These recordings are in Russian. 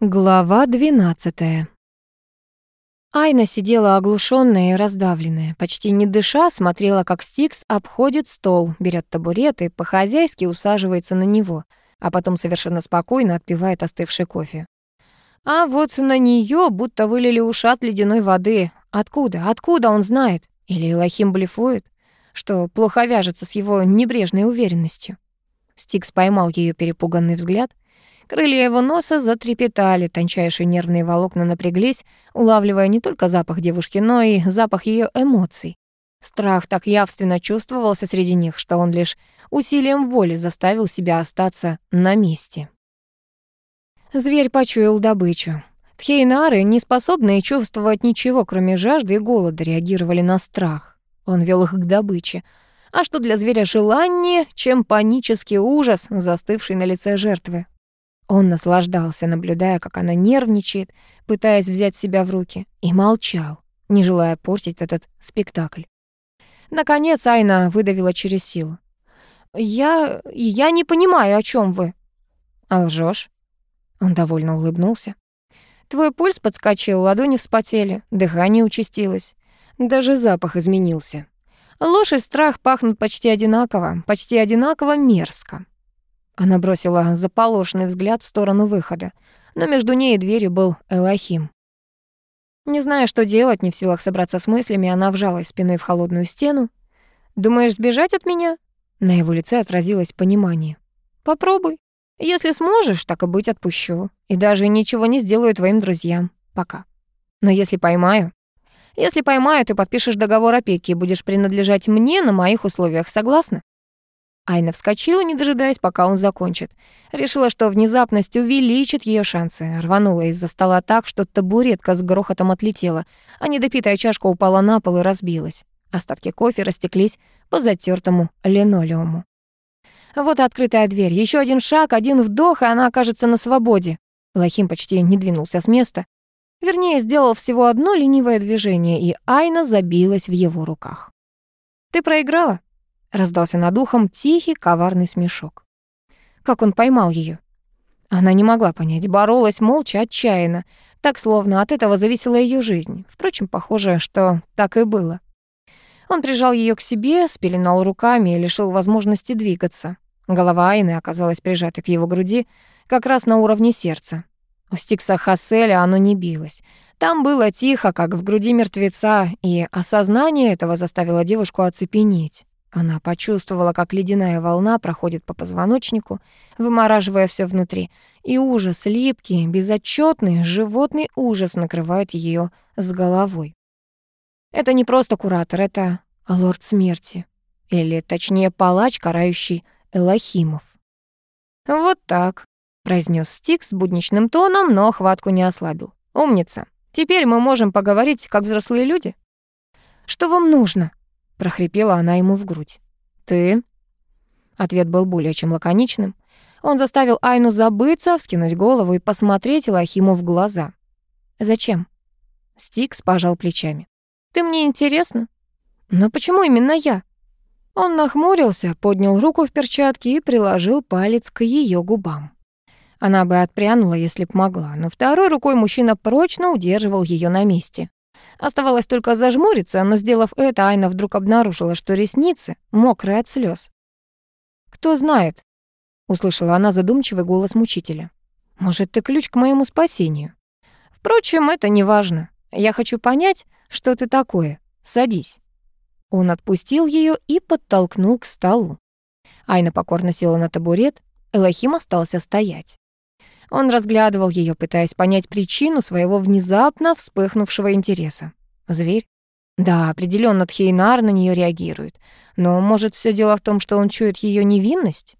Глава 12. Айна сидела оглушённая и раздавленная, почти не дыша, смотрела, как Стикс обходит стол, берет табурет и по-хозяйски усаживается на него, а потом совершенно спокойно отпивает остывший кофе. А вот на неё будто вылили ушат ледяной воды. Откуда? Откуда он знает? Или Элохим блефует? Что плохо вяжется с его небрежной уверенностью. Стикс поймал её перепуганный взгляд — Крылья его носа затрепетали, тончайшие нервные волокна напряглись, улавливая не только запах девушки, но и запах ее эмоций. Страх так явственно чувствовался среди них, что он лишь усилием воли заставил себя остаться на месте. Зверь почуял добычу. Тхейнары, не способные чувствовать ничего, кроме жажды и голода, реагировали на страх. Он вел их к добыче. А что для зверя желание, чем панический ужас, застывший на лице жертвы? Он наслаждался, наблюдая, как она нервничает, пытаясь взять себя в руки, и молчал, не желая портить этот спектакль. Наконец Айна выдавила через силу. «Я... я не понимаю, о чем вы». «А лжёшь?» Он довольно улыбнулся. «Твой пульс подскочил, ладони вспотели, дыхание участилось. Даже запах изменился. Ложь и страх пахнут почти одинаково, почти одинаково мерзко. Она бросила заполошенный взгляд в сторону выхода, но между ней и дверью был Элохим. Не зная, что делать, не в силах собраться с мыслями, она вжалась спиной в холодную стену. «Думаешь, сбежать от меня?» На его лице отразилось понимание. «Попробуй. Если сможешь, так и быть отпущу. И даже ничего не сделаю твоим друзьям. Пока. Но если поймаю... Если поймаю, ты подпишешь договор опеки и будешь принадлежать мне на моих условиях. Согласна?» Айна вскочила, не дожидаясь, пока он закончит. Решила, что внезапность увеличит ее шансы. Рванула из-за стола так, что табуретка с грохотом отлетела, а недопитая чашка упала на пол и разбилась. Остатки кофе растеклись по затертому линолеуму. Вот открытая дверь. Еще один шаг, один вдох, и она окажется на свободе. Лохим почти не двинулся с места. Вернее, сделал всего одно ленивое движение, и Айна забилась в его руках. «Ты проиграла?» Раздался над ухом тихий, коварный смешок. Как он поймал ее? Она не могла понять, боролась молча, отчаянно, так словно от этого зависела ее жизнь. Впрочем, похоже, что так и было. Он прижал ее к себе, спеленал руками и лишил возможности двигаться. Голова Айны оказалась прижатой к его груди, как раз на уровне сердца. У Стикса Хасселя оно не билось. Там было тихо, как в груди мертвеца, и осознание этого заставило девушку оцепенеть. Она почувствовала, как ледяная волна проходит по позвоночнику, вымораживая все внутри, и ужас, липкий, безотчетный, животный ужас накрывает ее с головой. Это не просто куратор, это лорд смерти. Или, точнее, палач, карающий Элохимов. «Вот так», — произнес Стик с будничным тоном, но хватку не ослабил. «Умница. Теперь мы можем поговорить, как взрослые люди». «Что вам нужно?» Прохрипела она ему в грудь. «Ты?» Ответ был более чем лаконичным. Он заставил Айну забыться, вскинуть голову и посмотреть Лохиму в глаза. «Зачем?» Стикс пожал плечами. «Ты мне интересна?» «Но почему именно я?» Он нахмурился, поднял руку в перчатке и приложил палец к ее губам. Она бы отпрянула, если б могла, но второй рукой мужчина прочно удерживал ее на месте. Оставалось только зажмуриться, но, сделав это, Айна вдруг обнаружила, что ресницы мокрые от слез. «Кто знает?» — услышала она задумчивый голос мучителя. «Может, ты ключ к моему спасению? Впрочем, это не важно. Я хочу понять, что ты такое. Садись». Он отпустил ее и подтолкнул к столу. Айна покорно села на табурет, Элохим остался стоять. Он разглядывал ее, пытаясь понять причину своего внезапно вспыхнувшего интереса. Зверь? Да, определенно Тхейнар на нее реагирует. Но, может, все дело в том, что он чует ее невинность?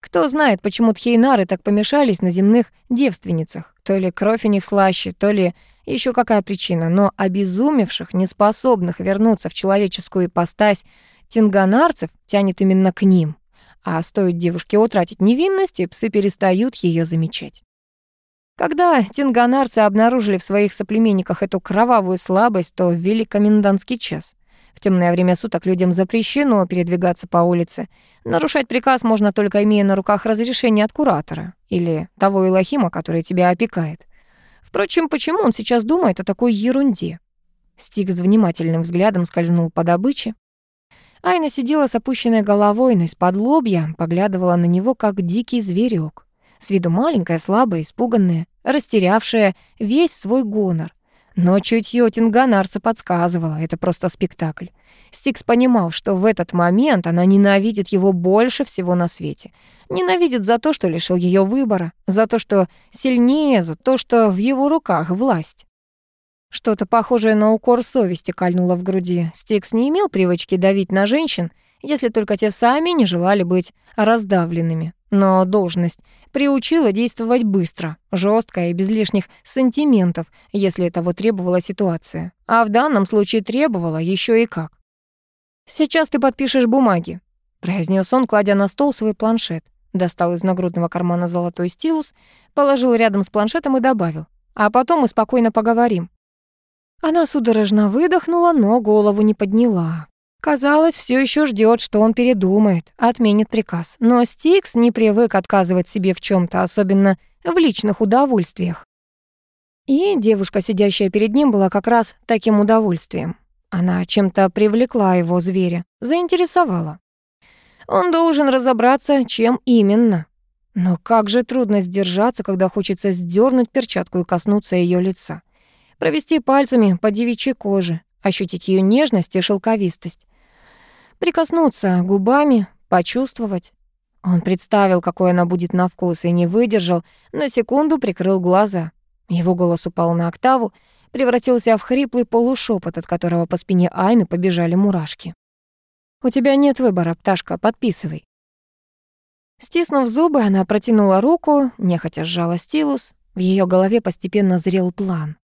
Кто знает, почему Тхейнары так помешались на земных девственницах. То ли кровь у них слаще, то ли еще какая причина. Но обезумевших, неспособных вернуться в человеческую ипостась тинганарцев тянет именно к ним. А стоит девушке утратить невинность, и псы перестают ее замечать. Когда тинганарцы обнаружили в своих соплеменниках эту кровавую слабость, то ввели комендантский час. В темное время суток людям запрещено передвигаться по улице. Нарушать приказ можно только имея на руках разрешение от куратора или того Илохима, который тебя опекает. Впрочем, почему он сейчас думает о такой ерунде? Стик с внимательным взглядом скользнул по добыче. Айна сидела с опущенной головой, но из-под лобья поглядывала на него, как дикий зверек. С виду маленькая, слабая, испуганная, растерявшая весь свой гонор. Но чутье Тинганарца подсказывало, это просто спектакль. Стикс понимал, что в этот момент она ненавидит его больше всего на свете. Ненавидит за то, что лишил ее выбора, за то, что сильнее, за то, что в его руках власть. Что-то похожее на укор совести кольнуло в груди. Стикс не имел привычки давить на женщин, если только те сами не желали быть раздавленными. Но должность приучила действовать быстро, жестко и без лишних сантиментов, если того требовала ситуация. А в данном случае требовала еще и как. «Сейчас ты подпишешь бумаги», — произнес он, кладя на стол свой планшет. Достал из нагрудного кармана золотой стилус, положил рядом с планшетом и добавил. «А потом мы спокойно поговорим». Она судорожно выдохнула, но голову не подняла. Казалось, все еще ждет, что он передумает, отменит приказ. Но Стикс не привык отказывать себе в чем то особенно в личных удовольствиях. И девушка, сидящая перед ним, была как раз таким удовольствием. Она чем-то привлекла его зверя, заинтересовала. Он должен разобраться, чем именно. Но как же трудно сдержаться, когда хочется сдернуть перчатку и коснуться ее лица провести пальцами по девичьей коже, ощутить ее нежность и шелковистость, прикоснуться губами, почувствовать. Он представил, какой она будет на вкус, и не выдержал, на секунду прикрыл глаза. Его голос упал на октаву, превратился в хриплый полушепот, от которого по спине Айны побежали мурашки. «У тебя нет выбора, пташка, подписывай». Стиснув зубы, она протянула руку, нехотя сжала стилус. В ее голове постепенно зрел план.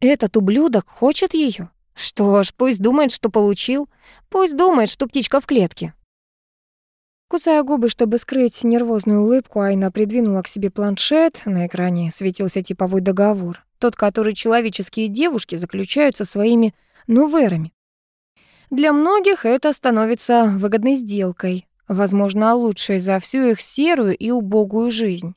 Этот ублюдок хочет ее? Что ж, пусть думает, что получил. Пусть думает, что птичка в клетке. Кусая губы, чтобы скрыть нервозную улыбку, Айна придвинула к себе планшет. На экране светился типовой договор. Тот, который человеческие девушки заключают со своими нуверами. Для многих это становится выгодной сделкой, возможно, лучшей за всю их серую и убогую жизнь.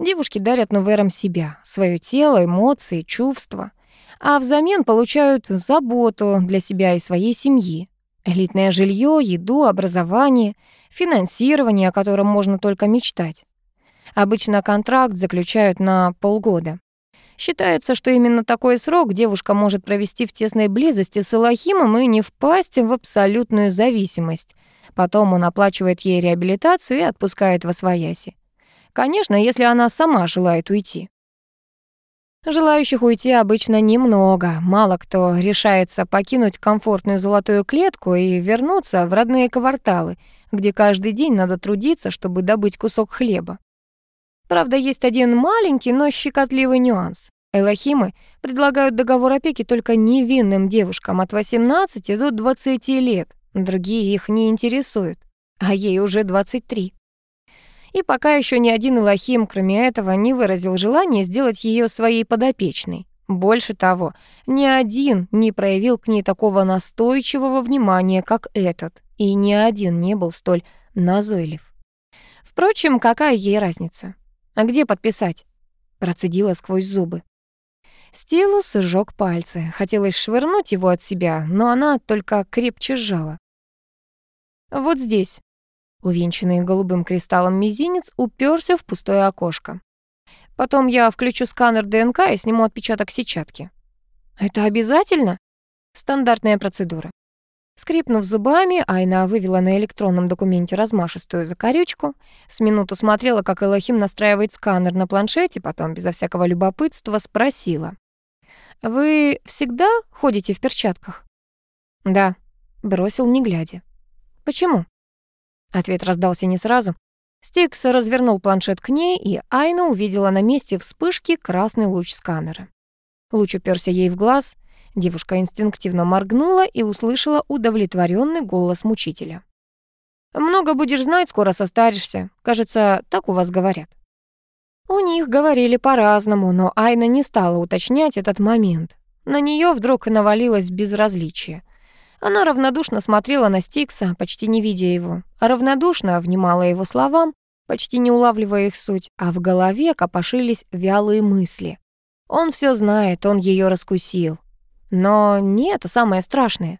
Девушки дарят нуверам себя, свое тело, эмоции, чувства — а взамен получают заботу для себя и своей семьи. Элитное жилье, еду, образование, финансирование, о котором можно только мечтать. Обычно контракт заключают на полгода. Считается, что именно такой срок девушка может провести в тесной близости с Элохимом и не впасть в абсолютную зависимость. Потом он оплачивает ей реабилитацию и отпускает во свояси. Конечно, если она сама желает уйти. Желающих уйти обычно немного. Мало кто решается покинуть комфортную золотую клетку и вернуться в родные кварталы, где каждый день надо трудиться, чтобы добыть кусок хлеба. Правда, есть один маленький, но щекотливый нюанс. Элохимы предлагают договор опеки только невинным девушкам от 18 до 20 лет. Другие их не интересуют, а ей уже 23. И пока еще ни один Илохим, кроме этого, не выразил желания сделать ее своей подопечной. Больше того, ни один не проявил к ней такого настойчивого внимания, как этот, и ни один не был столь назойлив. Впрочем, какая ей разница? А где подписать? Процедила сквозь зубы. Стилус сжёг пальцы. Хотелось швырнуть его от себя, но она только крепче сжала. «Вот здесь», Увенчанный голубым кристаллом мизинец уперся в пустое окошко. Потом я включу сканер ДНК и сниму отпечаток сетчатки. Это обязательно? Стандартная процедура. Скрипнув зубами, Айна вывела на электронном документе размашистую закорючку, с минуту смотрела, как Элохим настраивает сканер на планшете, потом, безо всякого любопытства, спросила. «Вы всегда ходите в перчатках?» «Да», — бросил, не глядя. «Почему?» Ответ раздался не сразу. Стикс развернул планшет к ней, и Айна увидела на месте вспышки красный луч сканера. Луч уперся ей в глаз. Девушка инстинктивно моргнула и услышала удовлетворенный голос мучителя. «Много будешь знать, скоро состаришься. Кажется, так у вас говорят». У них говорили по-разному, но Айна не стала уточнять этот момент. На нее вдруг навалилось безразличие. Она равнодушно смотрела на Стикса, почти не видя его, а равнодушно внимала его словам, почти не улавливая их суть, а в голове копошились вялые мысли. Он все знает, он ее раскусил. Но не это самое страшное.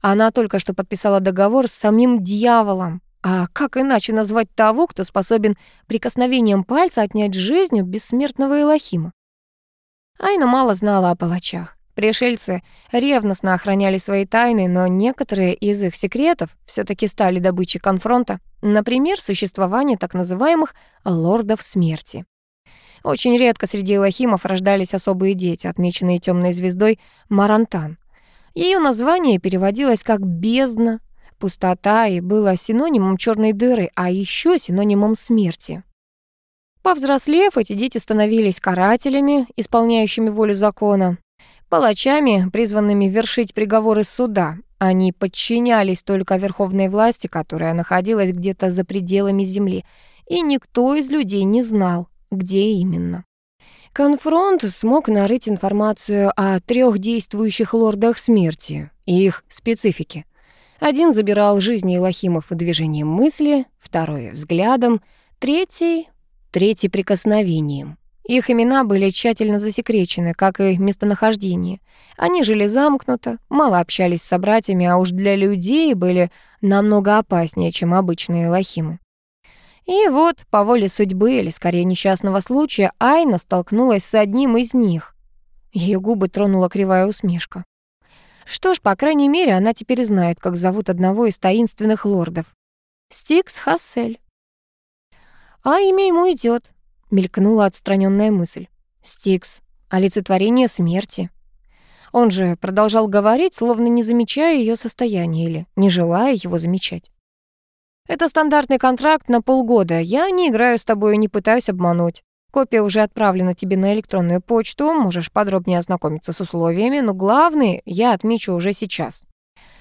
Она только что подписала договор с самим дьяволом. А как иначе назвать того, кто способен прикосновением пальца отнять жизнь у бессмертного Элохима? Айна мало знала о палачах. Пришельцы ревностно охраняли свои тайны, но некоторые из их секретов все таки стали добычей конфронта. Например, существование так называемых «лордов смерти». Очень редко среди элохимов рождались особые дети, отмеченные темной звездой Марантан. Ее название переводилось как «бездна», «пустота» и было синонимом черной дыры, а еще синонимом смерти. Повзрослев, эти дети становились карателями, исполняющими волю закона, палачами, призванными вершить приговоры суда. Они подчинялись только верховной власти, которая находилась где-то за пределами земли, и никто из людей не знал, где именно. Конфронт смог нарыть информацию о трех действующих лордах смерти и их специфике. Один забирал жизни Илохимов движением мысли, второй — взглядом, третий — третий — прикосновением. Их имена были тщательно засекречены, как и местонахождение. Они жили замкнуто, мало общались с собратьями, а уж для людей были намного опаснее, чем обычные лохимы. И вот, по воле судьбы, или скорее несчастного случая, Айна столкнулась с одним из них. Ее губы тронула кривая усмешка. Что ж, по крайней мере, она теперь знает, как зовут одного из таинственных лордов. Стикс Хассель. А имя ему идет, мелькнула отстраненная мысль. Стикс, олицетворение смерти. Он же продолжал говорить, словно не замечая ее состояние или не желая его замечать. Это стандартный контракт на полгода. Я не играю с тобой и не пытаюсь обмануть. Копия уже отправлена тебе на электронную почту, можешь подробнее ознакомиться с условиями, но главное я отмечу уже сейчас.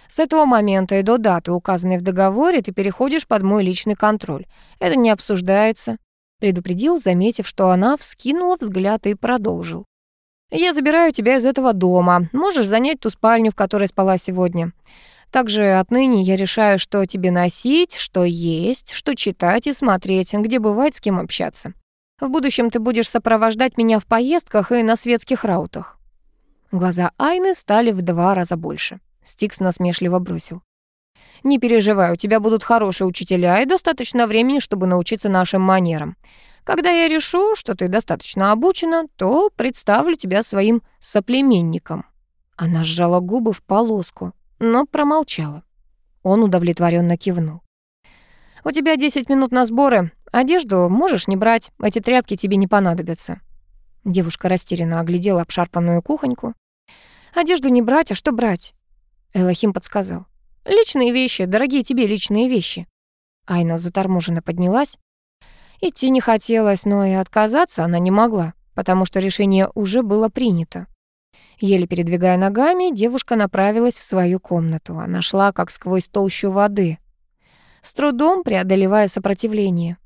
С этого момента и до даты, указанной в договоре, ты переходишь под мой личный контроль. Это не обсуждается», — предупредил, заметив, что она вскинула взгляд и продолжил. «Я забираю тебя из этого дома. Можешь занять ту спальню, в которой спала сегодня. Также отныне я решаю, что тебе носить, что есть, что читать и смотреть, где бывать, с кем общаться. В будущем ты будешь сопровождать меня в поездках и на светских раутах». Глаза Айны стали в два раза больше. Стикс насмешливо бросил. «Не переживай, у тебя будут хорошие учителя и достаточно времени, чтобы научиться нашим манерам. Когда я решу, что ты достаточно обучена, то представлю тебя своим соплеменником». Она сжала губы в полоску но промолчала. Он удовлетворенно кивнул. «У тебя 10 минут на сборы. Одежду можешь не брать, эти тряпки тебе не понадобятся». Девушка растерянно оглядела обшарпанную кухоньку. «Одежду не брать, а что брать?» Элохим подсказал. «Личные вещи, дорогие тебе личные вещи». Айна заторможенно поднялась. Идти не хотелось, но и отказаться она не могла, потому что решение уже было принято. Еле передвигая ногами, девушка направилась в свою комнату. Она шла как сквозь толщу воды, с трудом преодолевая сопротивление.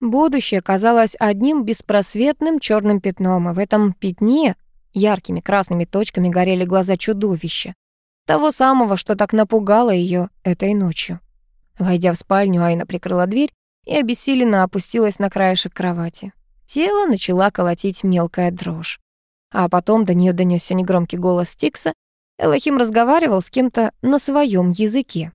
Будущее казалось одним беспросветным черным пятном, а в этом пятне яркими красными точками горели глаза чудовища. Того самого, что так напугало ее этой ночью. Войдя в спальню, Айна прикрыла дверь и обессиленно опустилась на краешек кровати. Тело начала колотить мелкая дрожь. А потом до нее донесся негромкий голос Тикса. Элохим разговаривал с кем-то на своем языке.